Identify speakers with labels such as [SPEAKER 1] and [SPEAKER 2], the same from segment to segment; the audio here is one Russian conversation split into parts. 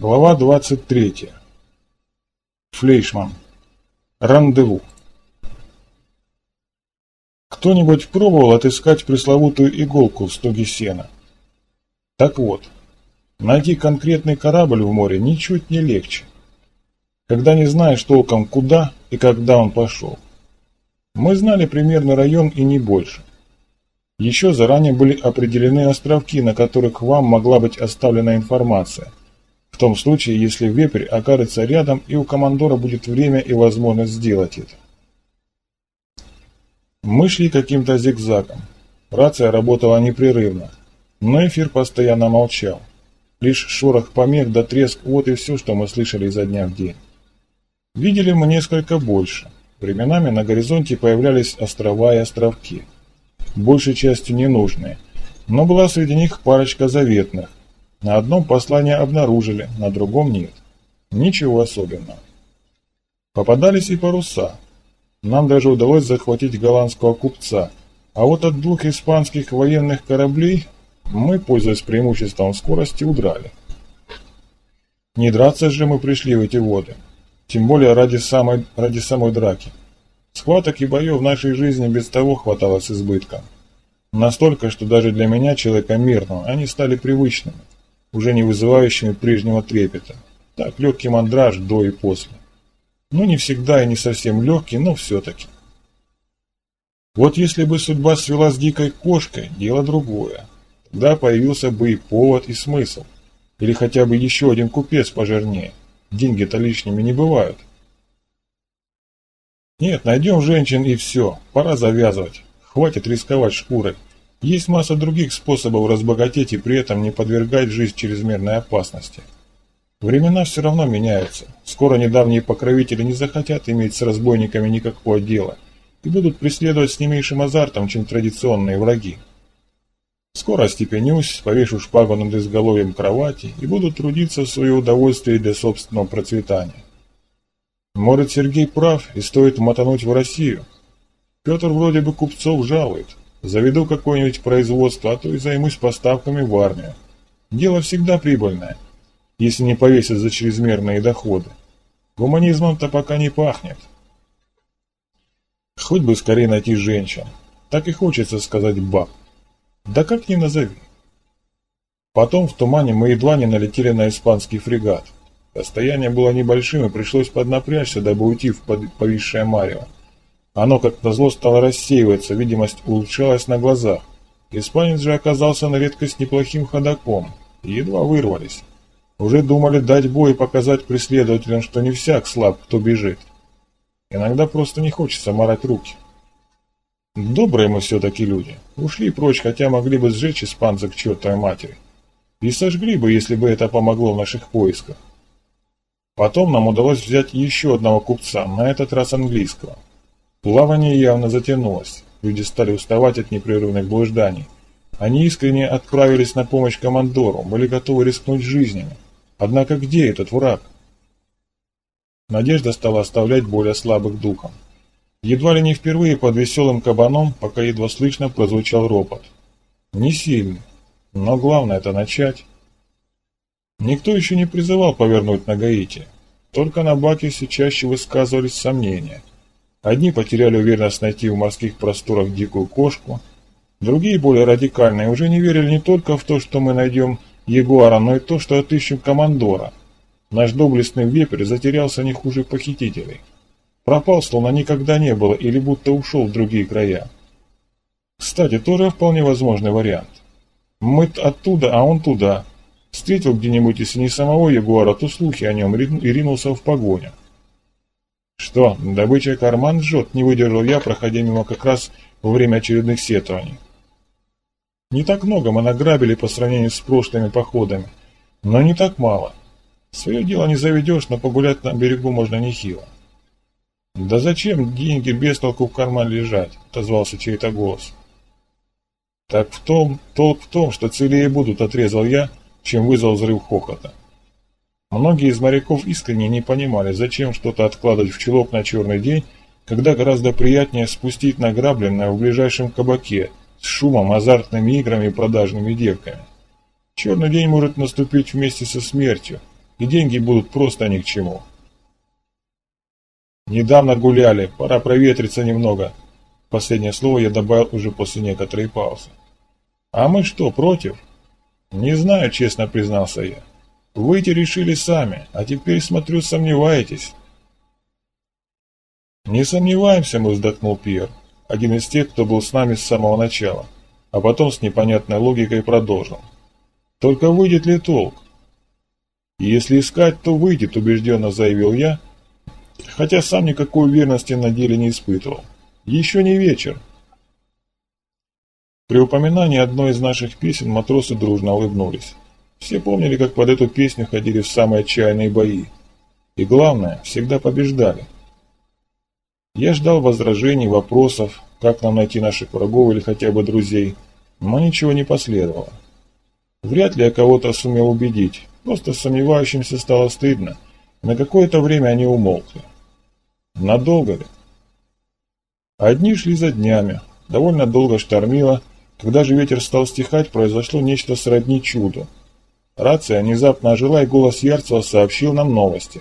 [SPEAKER 1] Глава 23. Флейшман. Рандеву. Кто-нибудь пробовал отыскать пресловутую иголку в стоге сена? Так вот, найти конкретный корабль в море ничуть не легче, когда не знаешь толком куда и когда он пошел. Мы знали примерно район и не больше. Еще заранее были определены островки, на которых вам могла быть оставлена информация – в том случае, если вепрь окажется рядом и у командора будет время и возможность сделать это. Мы шли каким-то зигзагом. Рация работала непрерывно, но эфир постоянно молчал. Лишь шорох помех да треск – вот и все, что мы слышали изо дня в день. Видели мы несколько больше. Временами на горизонте появлялись острова и островки. Большей частью ненужные, но была среди них парочка заветных, на одном послание обнаружили, на другом нет. Ничего особенного. Попадались и паруса. Нам даже удалось захватить голландского купца, а вот от двух испанских военных кораблей мы, пользуясь преимуществом скорости, удрали. Не драться же мы пришли в эти воды, тем более ради самой, ради самой драки. Схваток и боев в нашей жизни без того хватало с избытком. Настолько, что даже для меня, человека мирного, они стали привычными уже не вызывающими прежнего трепета. Так, легкий мандраж до и после. Ну, не всегда и не совсем легкий, но все-таки. Вот если бы судьба свела с дикой кошкой, дело другое. Тогда появился бы и повод, и смысл. Или хотя бы еще один купец пожирнее. Деньги-то лишними не бывают. Нет, найдем женщин и все. Пора завязывать. Хватит рисковать шкурой. Есть масса других способов разбогатеть и при этом не подвергать жизнь чрезмерной опасности. Времена все равно меняются. Скоро недавние покровители не захотят иметь с разбойниками никакого дела и будут преследовать с не меньшим азартом, чем традиционные враги. Скоро остепенюсь, повешу шпагу над изголовьем кровати и буду трудиться в свое удовольствие для собственного процветания. Может, Сергей прав и стоит мотануть в Россию. Петр вроде бы купцов жалует, Заведу какое-нибудь производство, а то и займусь поставками в армию. Дело всегда прибыльное, если не повесят за чрезмерные доходы. Гуманизмом-то пока не пахнет. Хоть бы скорее найти женщин. Так и хочется сказать баб. Да как ни назови. Потом в тумане мы едва не налетели на испанский фрегат. Расстояние было небольшим и пришлось поднапрячься, дабы уйти в повисшее марево. Оно, как назло, стало рассеиваться, видимость улучшалась на глазах. Испанец же оказался на редкость неплохим ходаком, и едва вырвались. Уже думали дать бой и показать преследователям, что не всяк слаб, кто бежит. Иногда просто не хочется морать руки. Добрые мы все-таки люди. Ушли прочь, хотя могли бы сжечь испанца к чертовой матери. И сожгли бы, если бы это помогло в наших поисках. Потом нам удалось взять еще одного купца, на этот раз английского. Плавание явно затянулось. Люди стали уставать от непрерывных блужданий. Они искренне отправились на помощь командору, были готовы рискнуть жизнями. Однако где этот враг? Надежда стала оставлять более слабых духом. Едва ли не впервые под веселым кабаном, пока едва слышно прозвучал ропот. Не сильный, но главное это начать. Никто еще не призывал повернуть на Гаити. Только на Баке все чаще высказывались сомнения. Одни потеряли уверенность найти в морских просторах дикую кошку, другие, более радикальные, уже не верили не только в то, что мы найдем ягуара, но и то, что отыщем командора. Наш доблестный вепрь затерялся не хуже похитителей. Пропал, словно никогда не было, или будто ушел в другие края. Кстати, тоже вполне возможный вариант. Мы оттуда, а он туда. Встретил где-нибудь, если не самого ягуара, то слухи о нем и ринулся в погоню. Что, добыча карман жжет, не выдержал я, проходя мимо как раз во время очередных сетований. Не так много мы награбили по сравнению с прошлыми походами, но не так мало. Свое дело не заведешь, но погулять на берегу можно нехило. «Да зачем деньги без толку в карман лежать?» – отозвался чей-то голос. «Так в том, толк в том, что целее будут», – отрезал я, чем вызвал взрыв хохота. Многие из моряков искренне не понимали, зачем что-то откладывать в чулок на черный день, когда гораздо приятнее спустить награбленное в ближайшем кабаке с шумом, азартными играми и продажными девками. Черный день может наступить вместе со смертью, и деньги будут просто ни к чему. Недавно гуляли, пора проветриться немного. Последнее слово я добавил уже после некоторой паузы. А мы что, против? Не знаю, честно признался я. Выйти решили сами, а теперь, смотрю, сомневаетесь. Не сомневаемся, мы вздохнул Пьер, один из тех, кто был с нами с самого начала, а потом с непонятной логикой продолжил. Только выйдет ли толк? Если искать, то выйдет, убежденно заявил я, хотя сам никакой уверенности на деле не испытывал. Еще не вечер. При упоминании одной из наших песен матросы дружно улыбнулись. Все помнили, как под эту песню ходили в самые отчаянные бои. И главное, всегда побеждали. Я ждал возражений, вопросов, как нам найти наших врагов или хотя бы друзей, но ничего не последовало. Вряд ли я кого-то сумел убедить, просто сомневающимся стало стыдно, на какое-то время они умолкли. Надолго ли? Одни шли за днями, довольно долго штормило, когда же ветер стал стихать, произошло нечто сродни чуду. Рация внезапно ожила, и голос Ярцева сообщил нам новости.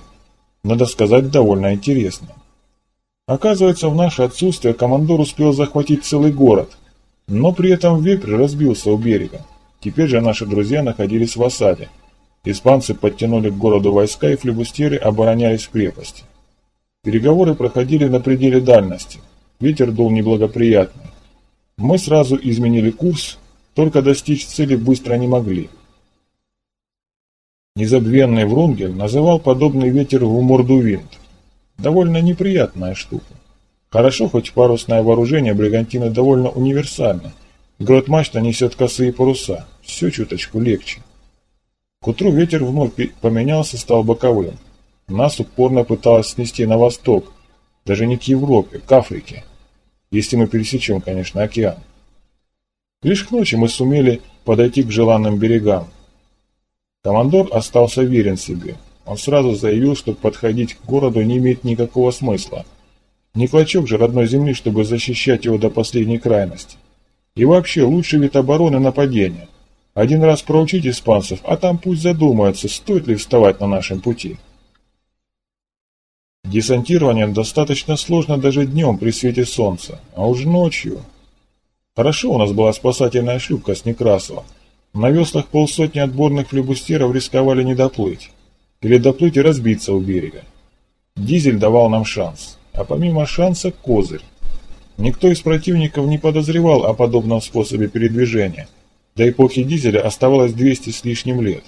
[SPEAKER 1] Надо сказать, довольно интересно. Оказывается, в наше отсутствие командор успел захватить целый город, но при этом вепрь разбился у берега. Теперь же наши друзья находились в осаде. Испанцы подтянули к городу войска, и флебустеры оборонялись в крепости. Переговоры проходили на пределе дальности. Ветер дул неблагоприятный. Мы сразу изменили курс, только достичь цели быстро не могли. Незабвенный Врунгель называл подобный ветер в мордувинт. Довольно неприятная штука. Хорошо, хоть парусное вооружение бригантины довольно универсально. Грот-мачта несет косые паруса, все чуточку легче. К утру ветер вновь поменялся, стал боковым. Нас упорно пыталось снести на восток, даже не к Европе, к Африке. Если мы пересечем, конечно, океан. Лишь к ночи мы сумели подойти к желанным берегам. Командор остался верен себе. Он сразу заявил, что подходить к городу не имеет никакого смысла. Не клочок же родной земли, чтобы защищать его до последней крайности. И вообще, лучший вид обороны – нападение. Один раз проучить испанцев, а там пусть задумаются, стоит ли вставать на нашем пути. Десантирование достаточно сложно даже днем при свете солнца, а уж ночью. Хорошо у нас была спасательная шлюпка с Некрасова – на веслах полсотни отборных флебустеров рисковали не доплыть. Или доплыть и разбиться у берега. Дизель давал нам шанс. А помимо шанса – козырь. Никто из противников не подозревал о подобном способе передвижения. До эпохи дизеля оставалось 200 с лишним лет.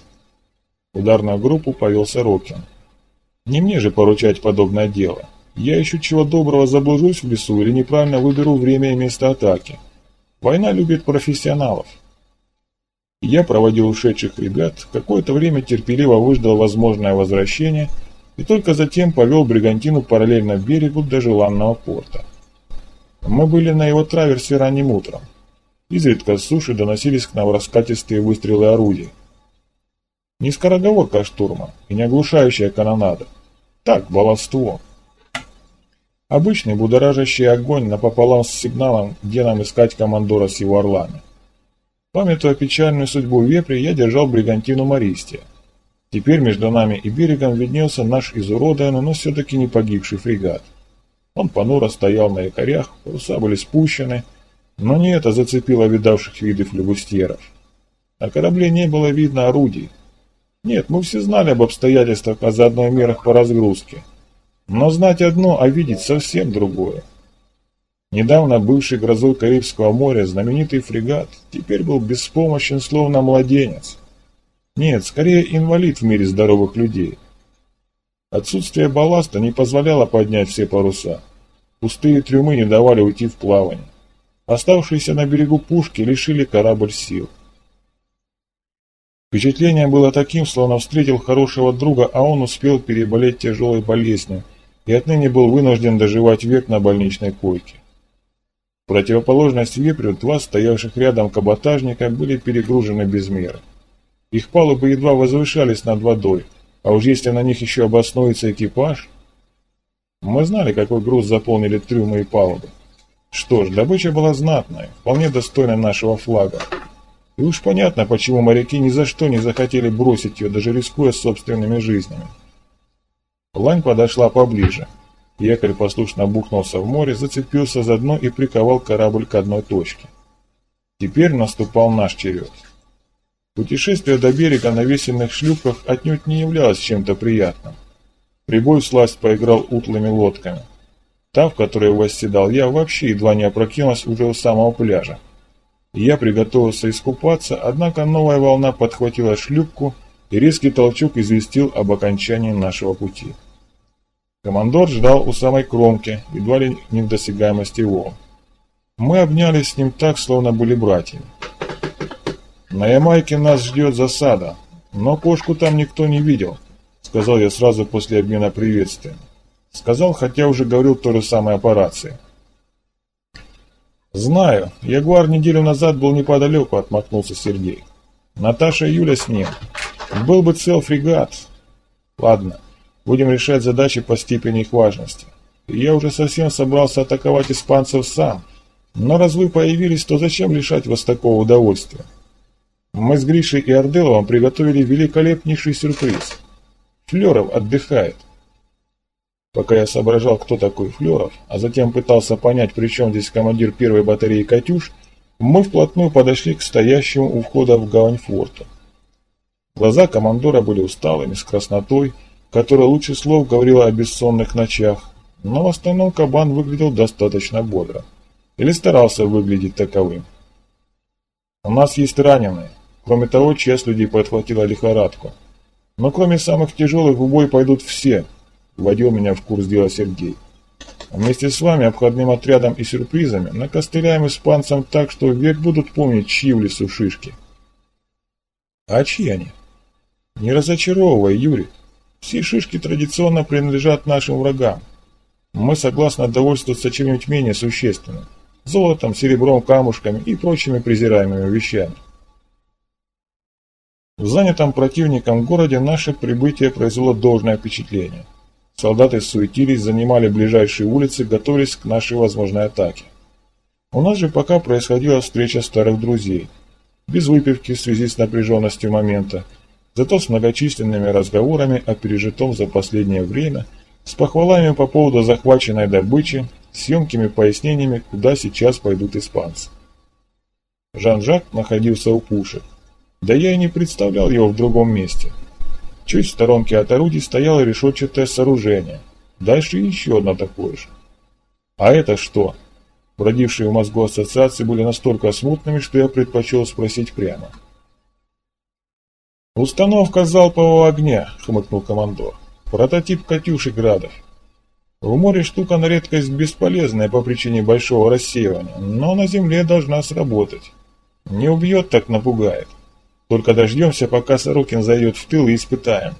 [SPEAKER 1] Ударную группу повел Сорокин. Не мне же поручать подобное дело. Я еще чего доброго заблужусь в лесу или неправильно выберу время и место атаки. Война любит профессионалов. Я проводил ушедших ребят, какое-то время терпеливо выждал возможное возвращение и только затем повел бригантину параллельно берегу до желанного порта. Мы были на его траверсе ранним утром. Изредка с суши доносились к нам раскатистые выстрелы орудий. Не скороговорка штурма и не оглушающая канонада. Так, баловство. Обычный будоражащий огонь напополам с сигналом, где нам искать командора с его орлами. Памятуя печальную судьбу вепри, я держал бригантину Мористия. Теперь между нами и берегом виднелся наш изуродованный, но все-таки не погибший фрегат. Он понуро стоял на якорях, паруса были спущены, но не это зацепило видавших виды флебустьеров. На корабле не было видно орудий. Нет, мы все знали об обстоятельствах, а заодно и мерах по разгрузке. Но знать одно, а видеть совсем другое. Недавно бывший грозой Карибского моря знаменитый фрегат теперь был беспомощен, словно младенец. Нет, скорее инвалид в мире здоровых людей. Отсутствие балласта не позволяло поднять все паруса. Пустые трюмы не давали уйти в плавание. Оставшиеся на берегу пушки лишили корабль сил. Впечатление было таким, словно встретил хорошего друга, а он успел переболеть тяжелой болезнью и отныне был вынужден доживать век на больничной койке противоположность вепрю два стоявших рядом каботажника были перегружены без меры. Их палубы едва возвышались над водой, а уж если на них еще обоснуется экипаж... Мы знали, какой груз заполнили трюмы и палубы. Что ж, добыча была знатная, вполне достойна нашего флага. И уж понятно, почему моряки ни за что не захотели бросить ее, даже рискуя собственными жизнями. Лань подошла поближе. Якорь послушно бухнулся в море, зацепился за дно и приковал корабль к одной точке. Теперь наступал наш черед. Путешествие до берега на весельных шлюпках отнюдь не являлось чем-то приятным. Прибой сласть поиграл утлыми лодками. Та, в которой восседал я, вообще едва не опрокинулась уже у самого пляжа. Я приготовился искупаться, однако новая волна подхватила шлюпку, и резкий толчок известил об окончании нашего пути. Командор ждал у самой кромки, едва ли не в досягаемости волн. Мы обнялись с ним так, словно были братьями. «На Ямайке нас ждет засада, но кошку там никто не видел», сказал я сразу после обмена приветствием. Сказал, хотя уже говорил то же самое по рации. «Знаю, Ягуар неделю назад был неподалеку», — отмахнулся Сергей. «Наташа и Юля с ним. Был бы цел фрегат. Ладно, будем решать задачи по степени их важности. Я уже совсем собрался атаковать испанцев сам, но раз вы появились, то зачем лишать вас такого удовольствия? Мы с Гришей и Орделовым приготовили великолепнейший сюрприз. Флеров отдыхает. Пока я соображал, кто такой Флеров, а затем пытался понять, при чем здесь командир первой батареи «Катюш», мы вплотную подошли к стоящему у входа в гавань форта. Глаза командора были усталыми, с краснотой, которая лучше слов говорила о бессонных ночах, но в остальном кабан выглядел достаточно бодро. Или старался выглядеть таковым. У нас есть раненые. Кроме того, часть людей подхватила лихорадку. Но кроме самых тяжелых в бой пойдут все, вводил меня в курс дела Сергей. Вместе с вами, обходным отрядом и сюрпризами, накостыляем испанцам так, что век будут помнить, чьи в лесу шишки. А чьи они? Не разочаровывай, Юрий. Все шишки традиционно принадлежат нашим врагам. Мы согласны довольствоваться чем-нибудь менее существенным золотом, серебром, камушками и прочими презираемыми вещами. В занятом противником городе наше прибытие произвело должное впечатление. Солдаты суетились, занимали ближайшие улицы, готовились к нашей возможной атаке. У нас же пока происходила встреча старых друзей. Без выпивки в связи с напряженностью момента, зато с многочисленными разговорами о пережитом за последнее время, с похвалами по поводу захваченной добычи с пояснениями, куда сейчас пойдут испанцы. Жан-Жак находился у пушек. Да я и не представлял его в другом месте. Чуть в сторонке от орудий стояло решетчатое сооружение. Дальше еще одно такое же. А это что? Бродившие в мозгу ассоциации были настолько смутными, что я предпочел спросить прямо. «Установка залпового огня», — хмыкнул командор. «Прототип «Катюши» Градов. В море штука на редкость бесполезная по причине большого рассеивания, но на земле должна сработать. Не убьет, так напугает. Только дождемся, пока Сорокин зайдет в тыл и испытаем.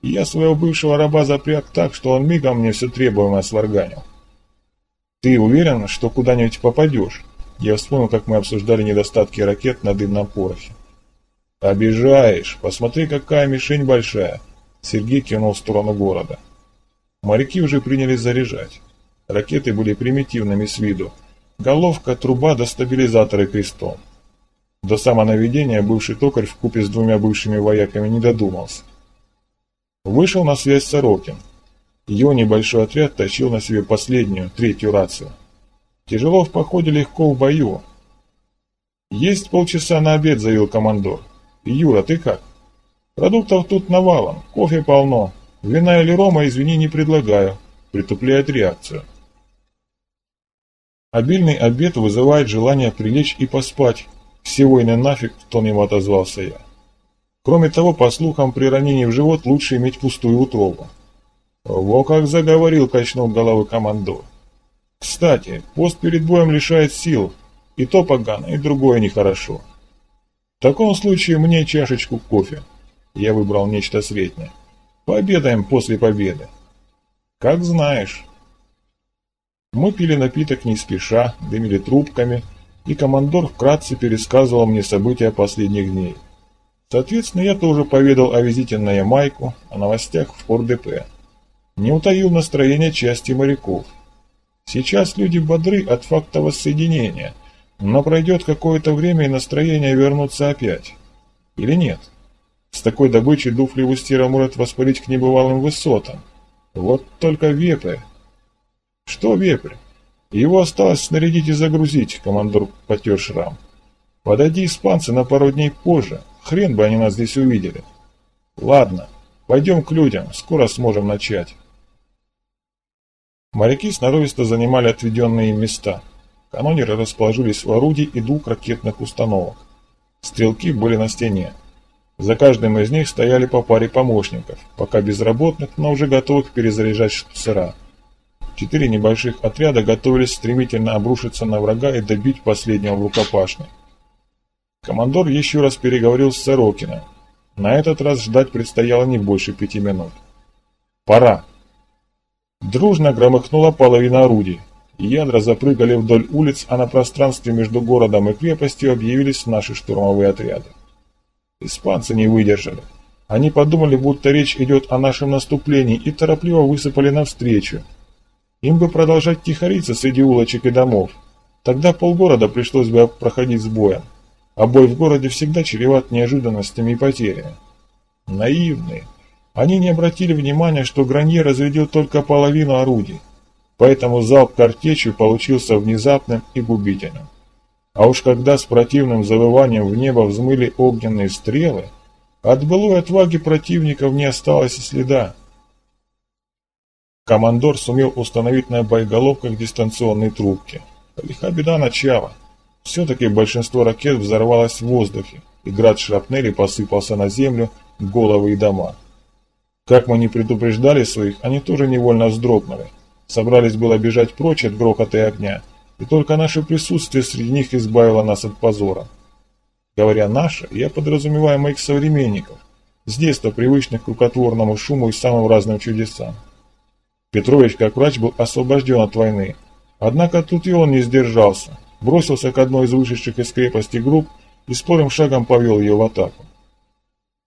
[SPEAKER 1] Я своего бывшего раба запряг так, что он мигом мне все требуемое сварганил. Ты уверен, что куда-нибудь попадешь? Я вспомнил, как мы обсуждали недостатки ракет на дымном порохе. Обижаешь. Посмотри, какая мишень большая. Сергей кинул в сторону города. Моряки уже принялись заряжать. Ракеты были примитивными с виду. Головка, труба да стабилизаторы крестом. До самонаведения бывший токарь в купе с двумя бывшими вояками не додумался. Вышел на связь Сорокин. Его небольшой отряд тащил на себе последнюю, третью рацию. Тяжело в походе, легко в бою. «Есть полчаса на обед», — заявил командор. «Юра, ты как?» «Продуктов тут навалом, кофе полно, Вина или рома, извини, не предлагаю. Притупляет реакцию. Обильный обед вызывает желание прилечь и поспать. Все войны нафиг, в тон ему отозвался я. Кроме того, по слухам, при ранении в живот лучше иметь пустую утробу. Во как заговорил, качнул головы командор. Кстати, пост перед боем лишает сил. И то погано, и другое нехорошо. В таком случае мне чашечку кофе. Я выбрал нечто среднее. Пообедаем после победы. Как знаешь. Мы пили напиток не спеша, дымили трубками, и командор вкратце пересказывал мне события последних дней. Соответственно, я тоже поведал о визите на Ямайку, о новостях в Фор-ДП. Не утаил настроение части моряков. Сейчас люди бодры от факта воссоединения, Но пройдет какое-то время и настроение вернутся опять. Или нет? С такой добычей Дуфлевустира может воспарить к небывалым высотам. Вот только вепрь. Что вепрь? Его осталось снарядить и загрузить, командор потер шрам. Подойди испанцы на пару дней позже, хрен бы они нас здесь увидели. Ладно, пойдем к людям, скоро сможем начать. Моряки сноровисто занимали отведенные им места. Канонеры расположились в орудии и двух ракетных установок. Стрелки были на стене. За каждым из них стояли по паре помощников, пока безработных, но уже готовых перезаряжать штуцера. Четыре небольших отряда готовились стремительно обрушиться на врага и добить последнего в рукопашной. Командор еще раз переговорил с Сорокиным. На этот раз ждать предстояло не больше пяти минут. «Пора!» Дружно громыхнула половина орудий. Ядра запрыгали вдоль улиц, а на пространстве между городом и крепостью объявились наши штурмовые отряды. Испанцы не выдержали. Они подумали, будто речь идет о нашем наступлении, и торопливо высыпали навстречу. Им бы продолжать тихориться среди улочек и домов. Тогда полгорода пришлось бы проходить с боем. А бой в городе всегда чреват неожиданностями и потерями. Наивные. Они не обратили внимания, что Гранье разрядил только половину орудий. Поэтому залп картечью получился внезапным и губительным. А уж когда с противным завыванием в небо взмыли огненные стрелы, от былой отваги противников не осталось и следа. Командор сумел установить на боеголовках дистанционные трубки. Лиха беда начала. Все-таки большинство ракет взорвалось в воздухе, и град шрапнели посыпался на землю, головы и дома. Как мы не предупреждали своих, они тоже невольно вздрогнули. Собрались было бежать прочь от грохота и огня, и только наше присутствие среди них избавило нас от позора. Говоря «наше», я подразумеваю моих современников, с детства привычных к рукотворному шуму и самым разным чудесам. Петрович, как врач, был освобожден от войны, однако тут и он не сдержался, бросился к одной из вышедших из крепости групп и спорым шагом повел ее в атаку.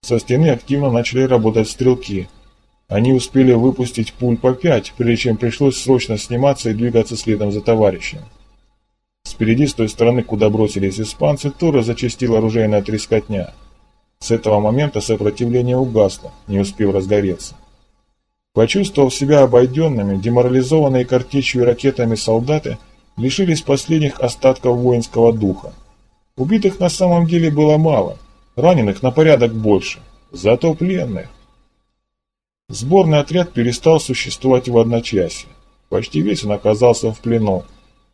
[SPEAKER 1] Со стены активно начали работать стрелки. Они успели выпустить пуль по пять, прежде чем пришлось срочно сниматься и двигаться следом за товарищем. Спереди, с той стороны, куда бросились испанцы, тоже зачастила оружейная трескотня. С этого момента сопротивление угасло, не успев разгореться. Почувствовав себя обойденными, деморализованные картечью и ракетами солдаты лишились последних остатков воинского духа. Убитых на самом деле было мало, раненых на порядок больше, зато пленных. Сборный отряд перестал существовать в одночасье. Почти весь он оказался в плену.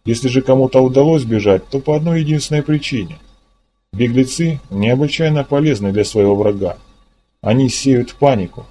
[SPEAKER 1] Если же кому-то удалось бежать, то по одной единственной причине. Беглецы необычайно полезны для своего врага. Они сеют панику,